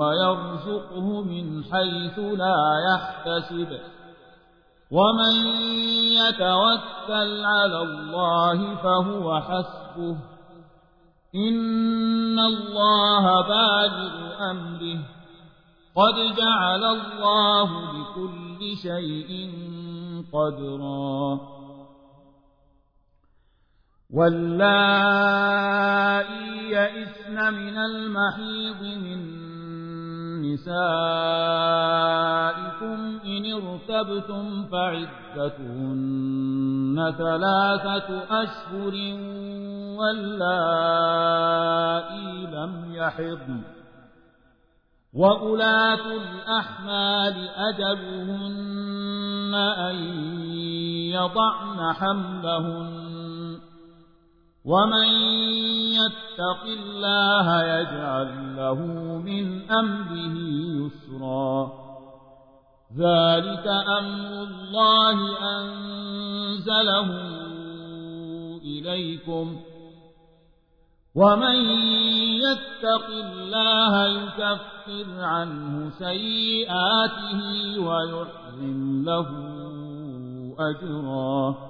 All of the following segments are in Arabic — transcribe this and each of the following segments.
ويرزقه من حيث لا يحتسب. ومن يتوكل على الله فهو حسبه. إن الله بالغ أمره. قد جعل الله لكل شيء قدرا. واللائي يئسن من المحيض من نسائكم إن ارتبتم فعدتهن ثلاثة أشهر واللائي لم يحضن وأولاة الأحمال أجلهن أن يضعن حملهن ومن يتق الله يجعل له من أمره يسرا ذلك أمر الله أنزله إليكم ومن يتق الله يكفر عنه سيئاته ويحزن له أجرا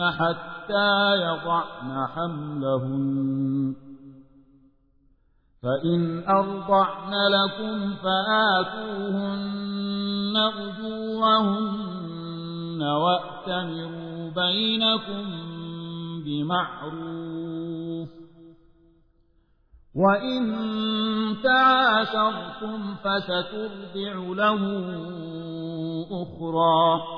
حتى حتى يضعن حملهن. فإن أرضعن لكم فآتوهن أجورهن وأتمروا بينكم بمعروف. وإن تعاشرتم فسترضع له أخرى.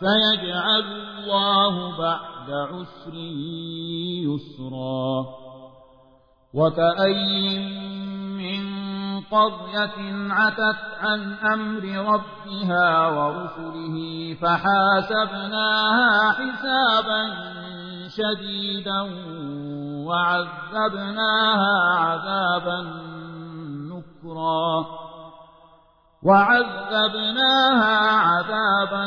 فيجعل الله بعد عسر يسرا. وكأي من قرية عتت عن أمر ربها ورسله فحاسبناها حسابا شديدا وعذبناها عذابا كفرا وعذبناها عذابا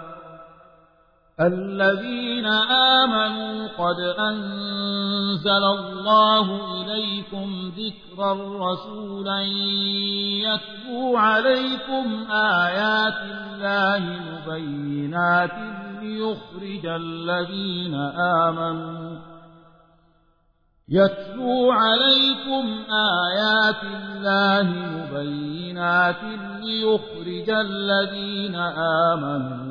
الذين آمنوا قد أنزل الله إليكم ذكرا رسولا يتلو عليكم آيات الله مبينات ليخرج الذين آمنوا يتلو عليكم آيات الله مبينات ليخرج الذين آمنوا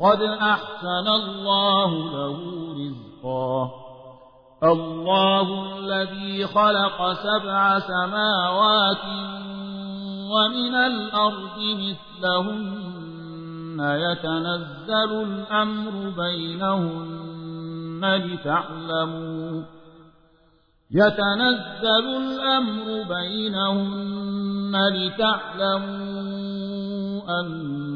قد أحسن الله له رزقا. الله الذي خلق سبع سماوات ومن الأرض مثلهن. يتنزل الأمر بينهن لتعلموا. يتنزل الأمر بينهن لتعلموا أن